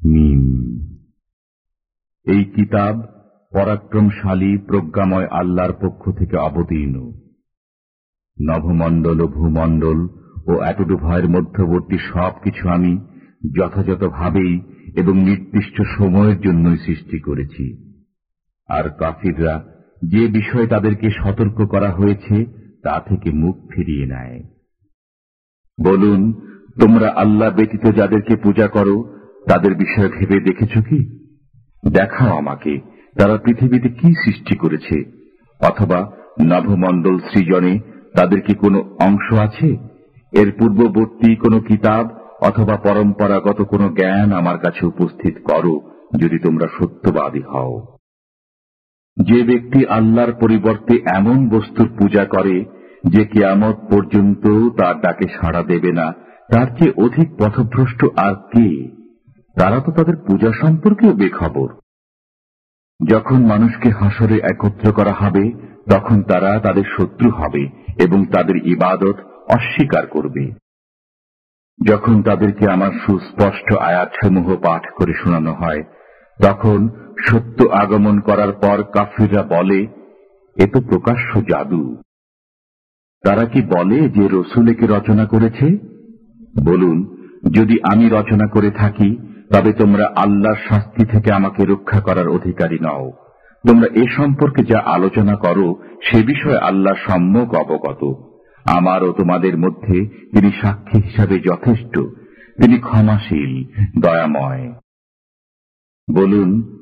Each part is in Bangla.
মিম। এই কিতাব পরাক্রমশালী প্রজ্ঞাময় আল্লাহর পক্ষ থেকে অবতীর্ণ। নভমণ্ডল ও ভূমণ্ডল ও এতটু ভয়ের মধ্যবর্তী সবকিছু আমি যথাযথভাবেই এবং নির্দিষ্ট সময়ের জন্যই সৃষ্টি করেছি। আর কাফিররা যে বিষয়ে তাদেরকে সতর্ক করা হয়েছে তা থেকে মুখ ফিরিয়ে নেয়। বলুন তোমরা আল্লাহ ব্যতীত যাদেরকে পূজা করো, তাদের বিষয়ে ভেবে দেখেছ কি? দেখাও আমাকে, তারা পৃথিবীতে কি সৃষ্টি করেছে, অথবা নভমণ্ডল সৃজনে তাদের কি কোনো অংশ আছে? এর পূর্ববর্তী কোনো কিতাব অথবা পরম্পরাগত কোনো জ্ঞান আমার কাছে উপস্থিত করো, যদি তোমরা সত্যবাদী হও। যে ব্যক্তি আল্লাহর পরিবর্তে এমন বস্তুর পূজা করে, যে কিয়ামত পর্যন্ত তার ডাকে সাড়া দেবে না তার চেয়ে অধিক পথভ্রষ্ট আর কে? তারা তো তাদের পূজা সম্পর্কেও বেখবর। যখন মানুষকে হাসরে একত্র করা হবে, তখন তারা তাদের শত্রু হবে এবং তাদের ইবাদত অস্বীকার করবে। যখন তাদেরকে আমার সুস্পষ্ট আয়াতসমূহ পাঠ করে শোনানো হয়, তখন সত্য আগমন করার পর কাফিররা বলে, এ তো প্রকাশ্য জাদু। তারা কি বলে যে রসুল একে রচনা করেছে? বলুন, যদি আমি রচনা করে থাকি, তবে তোমরা আল্লাহর শাস্তি থেকে আমাকে রক্ষা করার অধিকারী নও। তোমরা এ সম্পর্কে যা আলোচনা করো, সে বিষয়ে আল্লাহ সম্যক অবগত। আমার ও তোমাদের মধ্যে তিনি সাক্ষী হিসাবে যথেষ্ট। তিনি ক্ষমাশীল, দয়াময়। বলুন,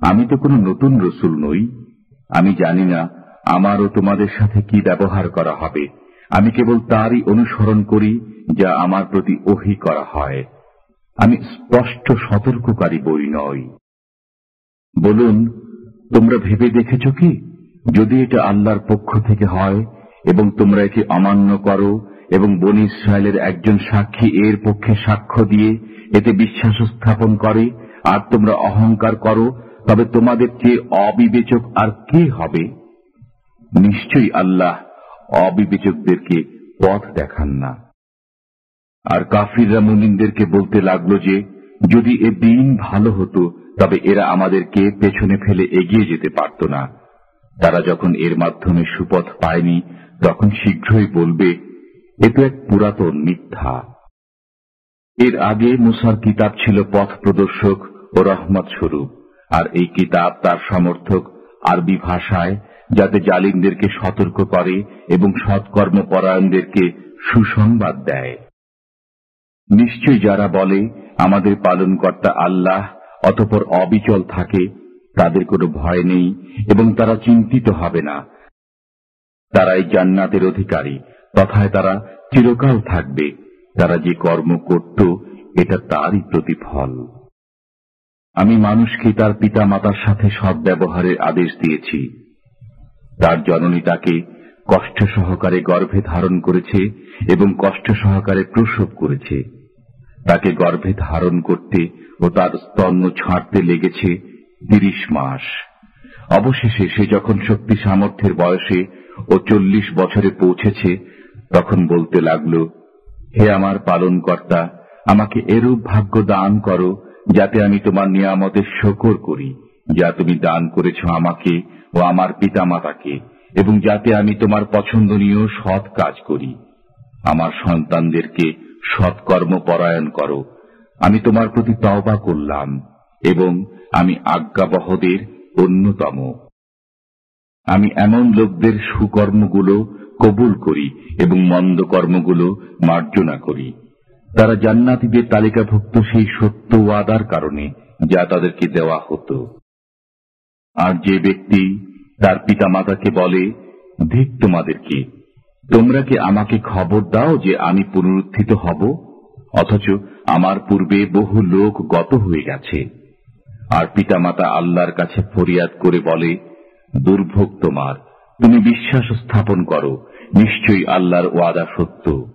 আমি তো কোনো নতুন রসুল নই। আমি জানি না আমারও তোমাদের সাথে কি ব্যবহার করা হবে। আমি কেবল তারই অনুসরণ করি যা আমার প্রতি ওহি করা হয়। আমি স্পষ্ট সতর্ককারী বই নই। বলুন, তোমরা ভেবে দেখেছ কি? যদি এটা আল্লাহর পক্ষ থেকে হয় এবং তোমরা একে অমান্য করো এবং বনি ইসরায়েলের একজন সাক্ষী এর পক্ষে সাক্ষ্য দিয়ে এতে বিশ্বাস স্থাপন করে আর তোমরা অহংকার করো, তবে তোমাদের চেয়ে অবিবেচক আর কে হবে? নিশ্চয়ই আল্লাহ অবিবেচকদেরকে পথ দেখান না। আর কাফিররা মুমিনদেরকে বলতে লাগল যে, যদি এ দিন ভালো হতো, তবে এরা আমাদেরকে পেছনে ফেলে এগিয়ে যেতে পারত না। তারা যখন এর মাধ্যমে সুপথ পায়নি, তখন শীঘ্রই বলবে, এ তো এক পুরাতন মিথ্যা। এর আগে মুসার কিতাব ছিল পথ প্রদর্শক ও রহমত স্বরূপ, আর এই কিতাব তার সমর্থক আরবি ভাষায়, যাতে জালিমদেরকে সতর্ক করে এবং সৎকর্মপরায়ণদেরকে সুসংবাদ দেয়। নিশ্চয় যারা বলে আমাদের পালনকর্তা আল্লাহ অতপর অবিচল থাকে, তাদের কোনো ভয় নেই এবং তারা চিন্তিত হবে না। তারাই জান্নাতের অধিকারী, তথায় তারা চিরকাল থাকবে। তারা যে কর্ম করত, এটা তারই প্রতিফল। আমি মানুষকে তার পিতা মাতার সাথে সদ্ব্যবহারের আদেশ দিয়েছি। তার জননী তাকে কষ্ট সহকারে গর্ভে ধারণ করেছে এবং কষ্ট সহকারে প্রসব করেছে। তাকে গর্ভে ধারণ করতে ও তার স্তন্য ছাড়তে লেগেছে তিরিশ মাস। অবশেষে সে যখন শক্তি সামর্থ্যের বয়সে ও চল্লিশ বছরে পৌঁছেছে, তখন বলতে লাগল, হে আমার পালনকর্তা, আমাকে এরূপ ভাগ্য দান করো যাতে আমি তোমার নিয়ামতের শকর করি, যা তুমি দান করেছ আমাকে ও আমার পিতামাতাকে, এবং যাতে আমি তোমার পছন্দনীয় সৎ কাজ করি। আমার সন্তানদেরকে সৎকর্ম পরায়ণ করো। আমি তোমার প্রতি তওবা করলাম এবং আমি আজ্ঞাবহদের অন্যতম। আমি এমন লোকদের সুকর্মগুলো কবুল করি এবং মন্দ কর্মগুলো মার্জনা করি। তারা জান্নাতিদের তালিকাভুক্ত সেই সত্য ওয়াদার কারণে যা তাদেরকে দেওয়া হতো। আর যে ব্যক্তি তার পিতা মাতাকে বলে ধিক তোমাদেরকে। তোমরা কি আমাকে খবর দাও যে আমি পুনরুত্থিত হব? অথচ আমার পূর্বে বহু লোক গত হয়ে গেছে। আর পিতামাতা আল্লাহর কাছে ফরিয়াদ করে বলে, দুর্ভোগ তোমার। তুমি বিশ্বাস স্থাপন করো, নিশ্চয়ই আল্লাহর ওয়াদা সত্য।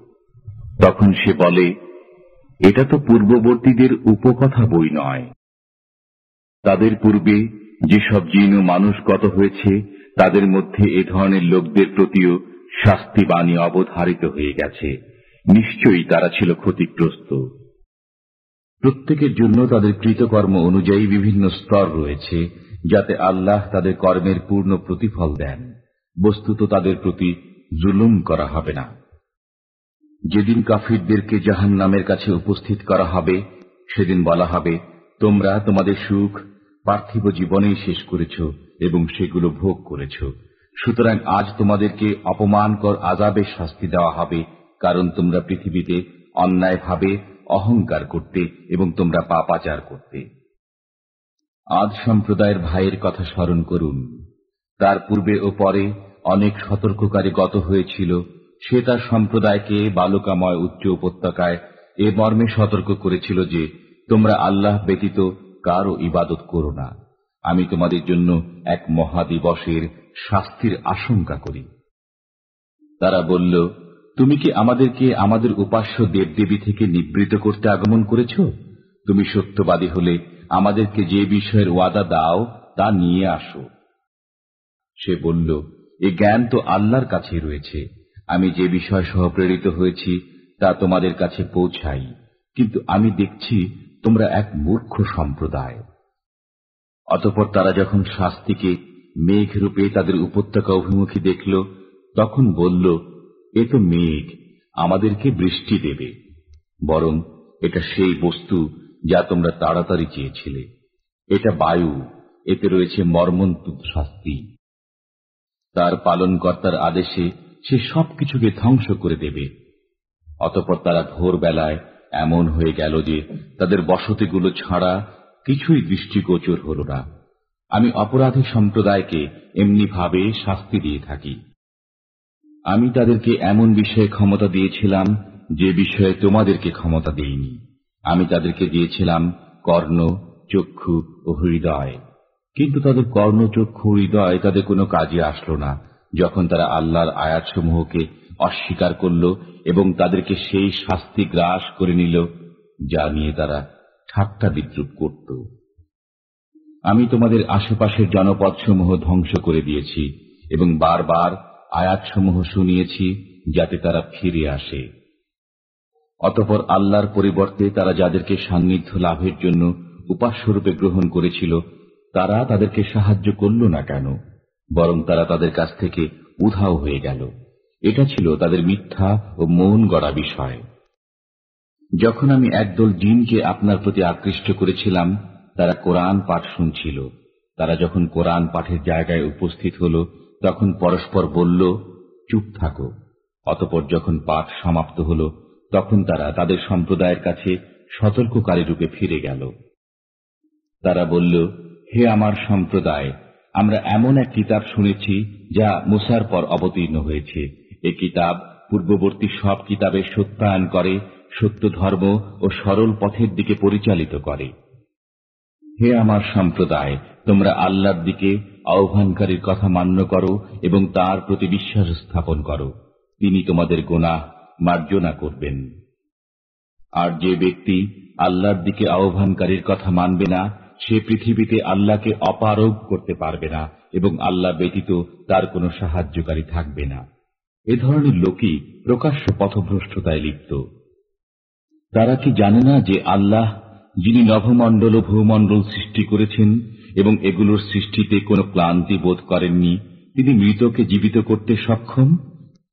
তখন সে বলে, এটা তো পূর্ববর্তীদের উপকথা বই নয়। তাদের পূর্বে যেসব জিন ও মানুষ গত হয়েছে, তাদের মধ্যে এ ধরনের লোকদের প্রতিও শাস্তিবাণী অবধারিত হয়ে গেছে। নিশ্চয়ই তারা ছিল ক্ষতিগ্রস্ত। প্রত্যেকের জন্য তাদের কৃতকর্ম অনুযায়ী বিভিন্ন স্তর রয়েছে, যাতে আল্লাহ তাদের কর্মের পূর্ণ প্রতিফল দেন। বস্তুত তাদের প্রতি জুলুম করা হবে না। যেদিন কাফিরদেরকে জাহান নামের কাছে উপস্থিত করা হবে, সেদিন বলা হবে, তোমরা তোমাদের সুখ পার্থিব জীবনেই শেষ করেছ এবং সেগুলো ভোগ করেছ। সুতরাং আজ তোমাদেরকে অপমানকর আজাবের শাস্তি দেওয়া হবে, কারণ তোমরা পৃথিবীতে অন্যায়ভাবে অহংকার করতে এবং তোমরা পাপাচার করতে। আজ সম্প্রদায়ের ভাইয়ের কথা স্মরণ করুন। তার পূর্বে ও পরে অনেক সতর্ককারী গত হয়েছিল, সে তার সম্প্রদায়কে বালুকাময় উচ্চ উপত্যকায় এ মর্মে সতর্ক করেছিল যে, তোমরা আল্লাহ ব্যতীত কারও ইবাদত করো না। আমি তোমাদের জন্য এক মহাদিবসের শাস্তির আশঙ্কা করি। তারা বলল, তুমি কি আমাদেরকে আমাদের উপাস্য দেবদেবী থেকে নিবৃত করতে আগমন করেছ? তুমি সত্যবাদী হলে আমাদেরকে যে বিষয়ের ওয়াদা দাও, তা নিয়ে আসো। সে বলল, এ জ্ঞান তো আল্লাহর কাছেই রয়েছে। আমি যে বিষয় সহ প্রেরিত হয়েছি, তা তোমাদের কাছে পৌঁছাই। কিন্তু আমি দেখছি তোমরা এক মূর্খ সম্প্রদায়। অতপর তারা যখন শাস্তিকে মেঘ রূপে তাদের উপত্যকা অভিমুখী দেখল, তখন বলল, এ তো মেঘ, আমাদেরকে বৃষ্টি দেবে। বরং এটা সেই বস্তু যা তোমরা তাড়াতাড়ি চেয়েছিলে। এটা বায়ু, এতে রয়েছে মর্মন্তুদ শাস্তি। তার পালনকর্তার আদেশে সে সবকিছুকে ধ্বংস করে দেবে। অতপর তারা ভোরবেলায় এমন হয়ে গেল যে তাদের বসতিগুলো ছাড়া কিছুই দৃষ্টিগোচর হল না। আমি অপরাধী সম্প্রদায়কে এমনি ভাবে শাস্তি দিয়ে থাকি। আমি তাদেরকে এমন বিষয়ে ক্ষমতা দিয়েছিলাম যে বিষয়ে তোমাদেরকে ক্ষমতা দেইনি। আমি তাদেরকে দিয়েছিলাম কর্ণ, চক্ষু ও হৃদয়। কিন্তু তাদের কর্ণ, চক্ষু, হৃদয় তাদের কোনো কাজে আসলো না। যখন তারা আল্লাহর আয়াতসমূহকে অস্বীকার করল এবং তাদেরকে সেই শাস্তি গ্রাস করে নিল যা নিয়ে তারা ঠাট্টা বিদ্রুপ করত। আমি তোমাদের আশেপাশের জনপদসমূহ ধ্বংস করে দিয়েছি এবং বারবার আয়াতসমূহ শুনিয়েছি যাতে তারা ফিরে আসে। অতপর আল্লাহর পরিবর্তে তারা যাদেরকে সান্নিধ্য লাভের জন্য উপাস্যরূপে গ্রহণ করেছিল, তারা তাদেরকে সাহায্য করল না কেন, বরং তারা তাদের কাছ থেকে উধাও হয়ে গেল। এটা ছিল তাদের মিথ্যা ও মন গড়া বিষয়। যখন আমি একদল জিনকে আপনার প্রতি আকৃষ্ট করেছিলাম তারা কোরআন পাঠ শুনছিল। তারা যখন কোরআন পাঠের জায়গায় উপস্থিত হল, তখন পরস্পর বলল, চুপ থাকো। অতপর যখন পাঠ সমাপ্ত হল, তখন তারা তাদের সম্প্রদায়ের কাছে সতর্ককারী রূপে ফিরে গেল। তারা বলল, হে আমার সম্প্রদায়, আমরা এমন এক কিতাব শুনেছি যা মুসার পর অবতীর্ণ হয়েছে। এ কিতাব পূর্ববর্তী সব কিতাবের সত্যায়ন করে, সত্য ধর্ম ও সরল পথের দিকে পরিচালিত করে। হে আমার সম্প্রদায়, তোমরা আল্লাহর দিকে আহ্বানকারীর কথা মান্য করো এবং তার প্রতি বিশ্বাস স্থাপন করো। তিনি তোমাদের গোনা মার্জনা করবেন। আর যে ব্যক্তি আল্লাহর দিকে আহ্বানকারীর কথা মানবে না, সে পৃথিবীতে আল্লাহকে অপারোগ করতে পারবে না এবং আল্লাহ ব্যতীত তার কোনো সাহায্যকারী থাকবে না। এ ধরনের লোকই প্রকাশ্য পথভ্রষ্টতায় লিপ্ত। তারা কি জানে না যে আল্লাহ যিনি নভমণ্ডল ও ভূমণ্ডল সৃষ্টি করেছেন এবং এগুলোর সৃষ্টিতে কোনো ক্লান্তি বোধ করেননি, তিনি মৃতকে জীবিত করতে সক্ষম?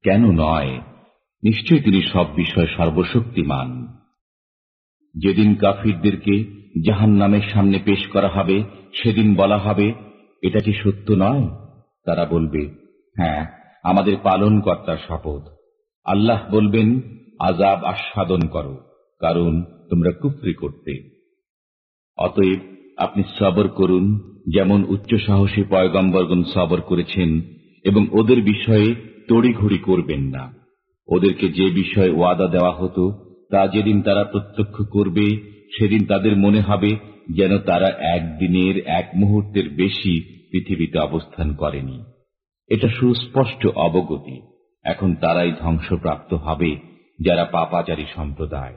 কেন নয়? নিশ্চয় তিনি সব বিষয় সর্বশক্তিমান। যেদিন কাফিরদেরকে জাহান নামের সামনে পেশ করা হবে, সেদিন বলা হবে, এটা কি সত্য নয়? তারা বলবে হ্যাঁ আমাদের পালন কর্তার শপথ। আল্লাহ বলবেন আজাব আস্বাদন করো। কারণ তোমরা কুফরি করতে। অতএব আপনি সবর করুন, যেমন উচ্চ সাহসী পয়গম্বরগণ সবর করেছেন, এবং ওদের বিষয়ে তড়িঘড়ি করবেন না। ওদেরকে যে বিষয়ে ওয়াদা দেওয়া হতো, তা যেদিন তারা প্রত্যক্ষ করবে, সেদিন তাদের মনে হবে যেন তারা একদিনের এক মুহূর্তের বেশি পৃথিবীতে অবস্থান করেনি। এটা সুস্পষ্ট অবগতি। এখন তারাই ধ্বংসপ্রাপ্ত হবে যারা পাপাচারী সম্প্রদায়।